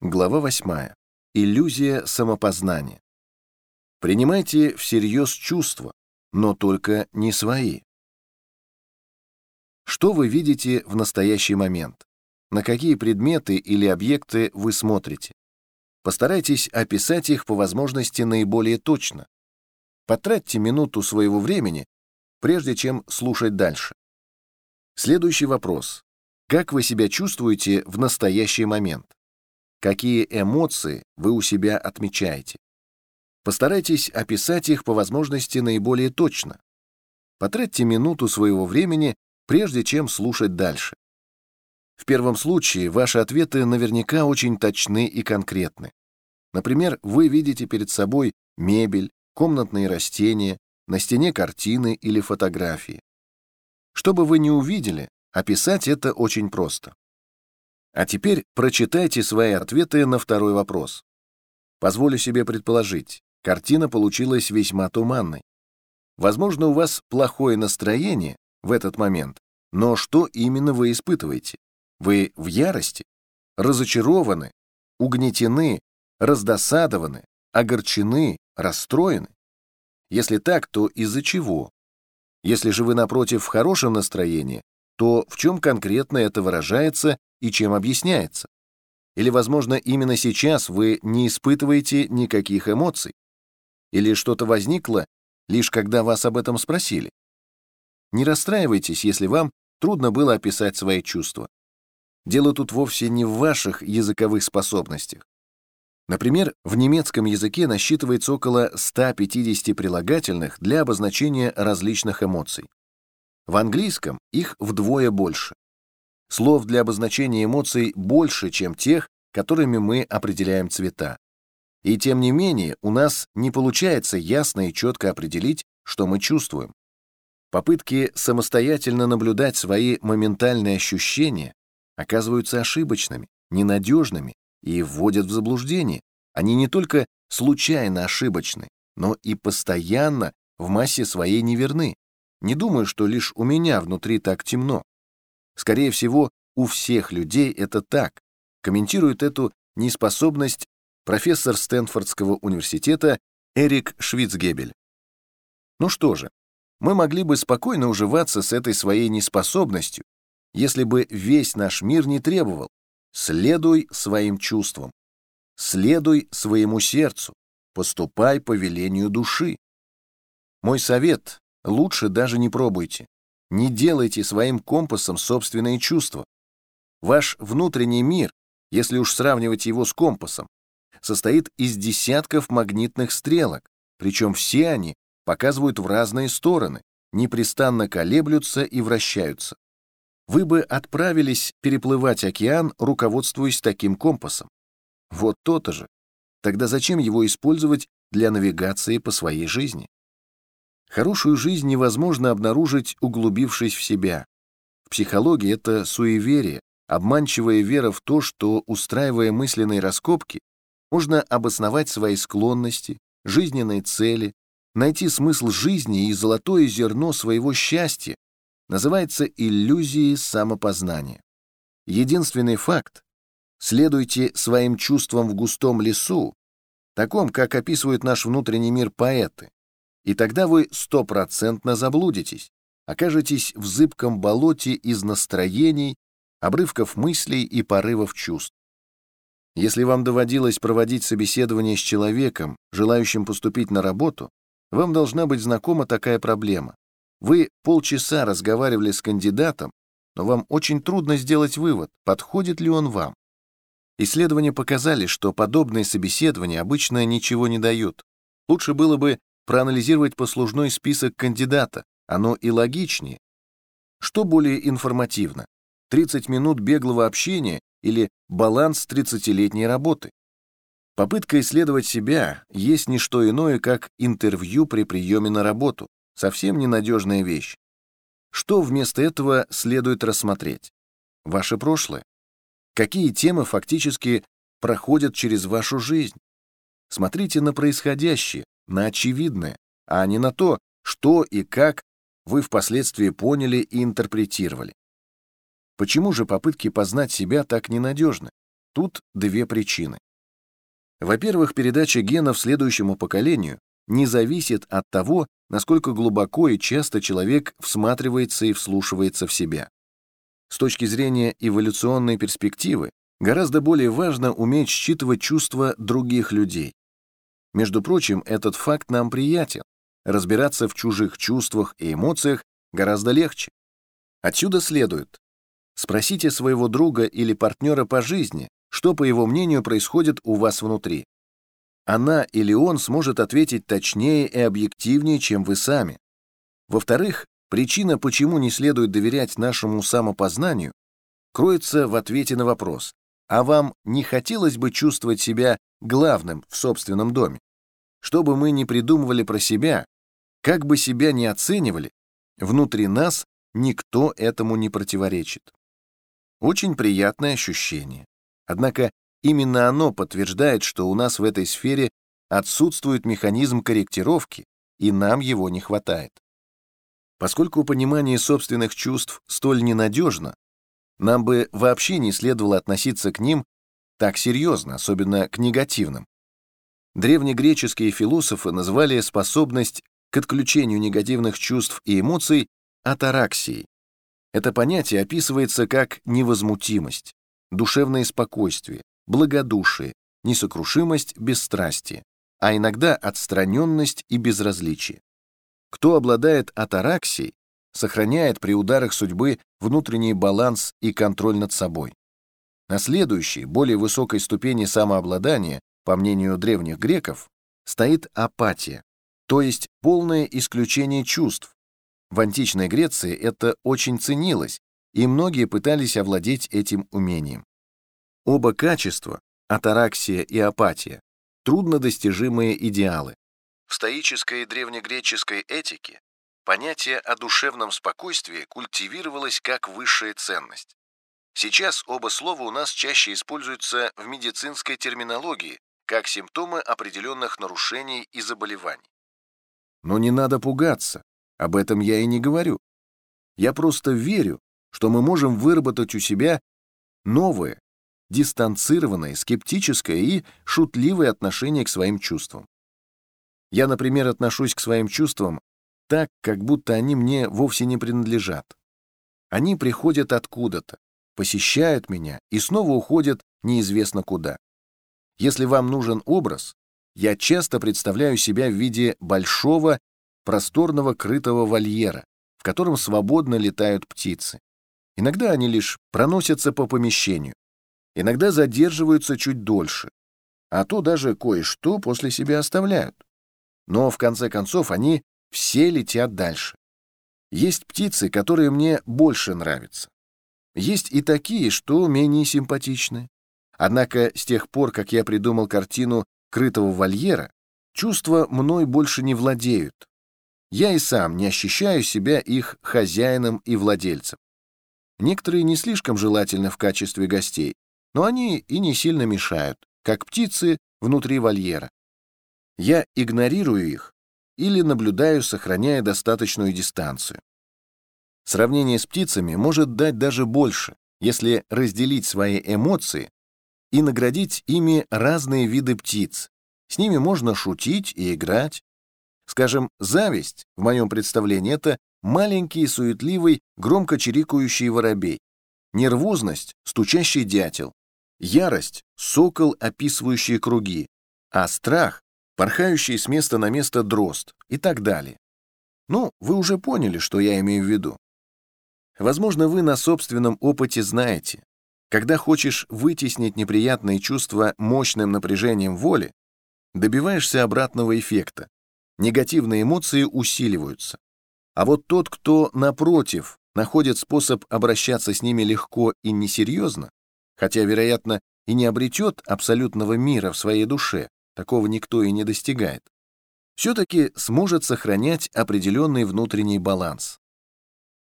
Глава 8. Иллюзия самопознания. Принимайте всерьез чувства, но только не свои. Что вы видите в настоящий момент? На какие предметы или объекты вы смотрите? Постарайтесь описать их по возможности наиболее точно. Потратьте минуту своего времени, прежде чем слушать дальше. Следующий вопрос. Как вы себя чувствуете в настоящий момент? Какие эмоции вы у себя отмечаете? Постарайтесь описать их по возможности наиболее точно. Потратьте минуту своего времени, прежде чем слушать дальше. В первом случае ваши ответы наверняка очень точны и конкретны. Например, вы видите перед собой мебель, комнатные растения, на стене картины или фотографии. Что бы вы ни увидели, описать это очень просто. А теперь прочитайте свои ответы на второй вопрос. Позволю себе предположить, картина получилась весьма туманной. Возможно, у вас плохое настроение в этот момент, но что именно вы испытываете? Вы в ярости? Разочарованы? Угнетены? Раздосадованы? Огорчены? Расстроены? Если так, то из-за чего? Если же вы, напротив, в хорошем настроении, то в чем конкретно это выражается и чем объясняется? Или, возможно, именно сейчас вы не испытываете никаких эмоций? Или что-то возникло, лишь когда вас об этом спросили? Не расстраивайтесь, если вам трудно было описать свои чувства. Дело тут вовсе не в ваших языковых способностях. Например, в немецком языке насчитывается около 150 прилагательных для обозначения различных эмоций. В английском их вдвое больше. Слов для обозначения эмоций больше, чем тех, которыми мы определяем цвета. И тем не менее, у нас не получается ясно и четко определить, что мы чувствуем. Попытки самостоятельно наблюдать свои моментальные ощущения оказываются ошибочными, ненадежными и вводят в заблуждение. Они не только случайно ошибочны, но и постоянно в массе своей неверны. Не думаю, что лишь у меня внутри так темно. Скорее всего, у всех людей это так, комментирует эту неспособность профессор Стэнфордского университета Эрик Швицгебель. Ну что же, мы могли бы спокойно уживаться с этой своей неспособностью, если бы весь наш мир не требовал «следуй своим чувствам», «следуй своему сердцу», «поступай по велению души». Мой совет — лучше даже не пробуйте. Не делайте своим компасом собственные чувства. Ваш внутренний мир, если уж сравнивать его с компасом, состоит из десятков магнитных стрелок, причем все они показывают в разные стороны, непрестанно колеблются и вращаются. Вы бы отправились переплывать океан, руководствуясь таким компасом. Вот то-то же. Тогда зачем его использовать для навигации по своей жизни? Хорошую жизнь невозможно обнаружить, углубившись в себя. В психологии это суеверие, обманчивая вера в то, что, устраивая мысленные раскопки, можно обосновать свои склонности, жизненные цели, найти смысл жизни и золотое зерно своего счастья, называется иллюзией самопознания. Единственный факт — следуйте своим чувствам в густом лесу, таком, как описывают наш внутренний мир поэты, и тогда вы стопроцентно заблудитесь, окажетесь в зыбком болоте из настроений, обрывков мыслей и порывов чувств. Если вам доводилось проводить собеседование с человеком, желающим поступить на работу, вам должна быть знакома такая проблема. Вы полчаса разговаривали с кандидатом, но вам очень трудно сделать вывод, подходит ли он вам. Исследования показали, что подобные собеседования обычно ничего не дают. Лучше было бы проанализировать послужной список кандидата, оно и логичнее. Что более информативно? 30 минут беглого общения или баланс 30-летней работы? Попытка исследовать себя есть не что иное, как интервью при приеме на работу. Совсем ненадежная вещь. Что вместо этого следует рассмотреть? Ваше прошлое. Какие темы фактически проходят через вашу жизнь? Смотрите на происходящее, на очевидное, а не на то, что и как вы впоследствии поняли и интерпретировали. Почему же попытки познать себя так ненадежны? Тут две причины. Во-первых, передача генов следующему поколению не зависит от того, насколько глубоко и часто человек всматривается и вслушивается в себя. С точки зрения эволюционной перспективы, гораздо более важно уметь считывать чувства других людей. Между прочим, этот факт нам приятен. Разбираться в чужих чувствах и эмоциях гораздо легче. Отсюда следует. Спросите своего друга или партнера по жизни, что, по его мнению, происходит у вас внутри. Она или он сможет ответить точнее и объективнее, чем вы сами. Во-вторых, причина, почему не следует доверять нашему самопознанию, кроется в ответе на вопрос, а вам не хотелось бы чувствовать себя главным в собственном доме? Что бы мы ни придумывали про себя, как бы себя ни оценивали, внутри нас никто этому не противоречит. Очень приятное ощущение. Однако именно оно подтверждает, что у нас в этой сфере отсутствует механизм корректировки, и нам его не хватает. Поскольку понимание собственных чувств столь ненадежно, нам бы вообще не следовало относиться к ним так серьезно, особенно к негативным. Древнегреческие философы называли способность к отключению негативных чувств и эмоций атараксией. Это понятие описывается как невозмутимость, душевное спокойствие, благодушие, несокрушимость, бесстрастие, а иногда отстраненность и безразличие. Кто обладает атараксией, сохраняет при ударах судьбы внутренний баланс и контроль над собой. На следующей, более высокой ступени самообладания, по мнению древних греков, стоит апатия, то есть полное исключение чувств. В античной Греции это очень ценилось, и многие пытались овладеть этим умением. Оба качества, атараксия и апатия, труднодостижимые идеалы. В стоической и древнегреческой этике понятие о душевном спокойствии культивировалось как высшая ценность. Сейчас оба слова у нас чаще используются в медицинской терминологии как симптомы определенных нарушений и заболеваний. Но не надо пугаться, об этом я и не говорю. Я просто верю, что мы можем выработать у себя новое, дистанцированное, скептическое и шутливое отношение к своим чувствам. Я, например, отношусь к своим чувствам так, как будто они мне вовсе не принадлежат. Они приходят откуда-то, посещают меня и снова уходят неизвестно куда. Если вам нужен образ, я часто представляю себя в виде большого, просторного крытого вольера, в котором свободно летают птицы. Иногда они лишь проносятся по помещению, иногда задерживаются чуть дольше, а то даже кое-что после себя оставляют. Но в конце концов они все летят дальше. Есть птицы, которые мне больше нравятся. Есть и такие, что менее симпатичны. Однако с тех пор, как я придумал картину крытого вольера, чувства мной больше не владеют. Я и сам не ощущаю себя их хозяином и владельцем. Некоторые не слишком желательны в качестве гостей, но они и не сильно мешают, как птицы внутри вольера. Я игнорирую их или наблюдаю, сохраняя достаточную дистанцию. Сравнение с птицами может дать даже больше, если разделить свои эмоции и наградить ими разные виды птиц. С ними можно шутить и играть. Скажем, зависть, в моем представлении, это маленький, суетливый, громко чирикающий воробей. Нервозность — стучащий дятел. Ярость — сокол, описывающий круги. А страх — порхающий с места на место дрозд и так далее. Ну, вы уже поняли, что я имею в виду. Возможно, вы на собственном опыте знаете, когда хочешь вытеснить неприятные чувства мощным напряжением воли, добиваешься обратного эффекта. Негативные эмоции усиливаются. А вот тот, кто, напротив, находит способ обращаться с ними легко и несерьезно, хотя, вероятно, и не обретет абсолютного мира в своей душе, такого никто и не достигает, все-таки сможет сохранять определенный внутренний баланс.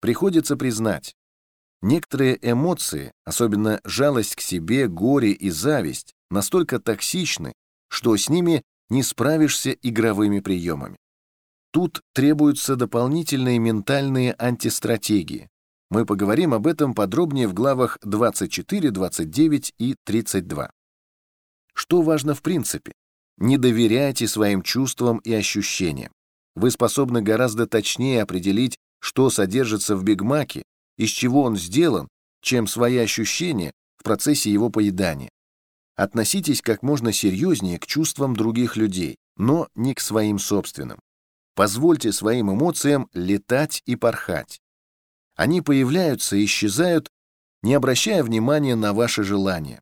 Приходится признать, Некоторые эмоции, особенно жалость к себе, горе и зависть, настолько токсичны, что с ними не справишься игровыми приемами. Тут требуются дополнительные ментальные антистратегии, Мы поговорим об этом подробнее в главах 24, 29 и 32. Что важно в принципе? Не доверяйте своим чувствам и ощущениям. Вы способны гораздо точнее определить, что содержится в бигмаке, из чего он сделан, чем свои ощущения в процессе его поедания. Относитесь как можно серьезнее к чувствам других людей, но не к своим собственным. Позвольте своим эмоциям летать и порхать. Они появляются и исчезают, не обращая внимания на ваши желания.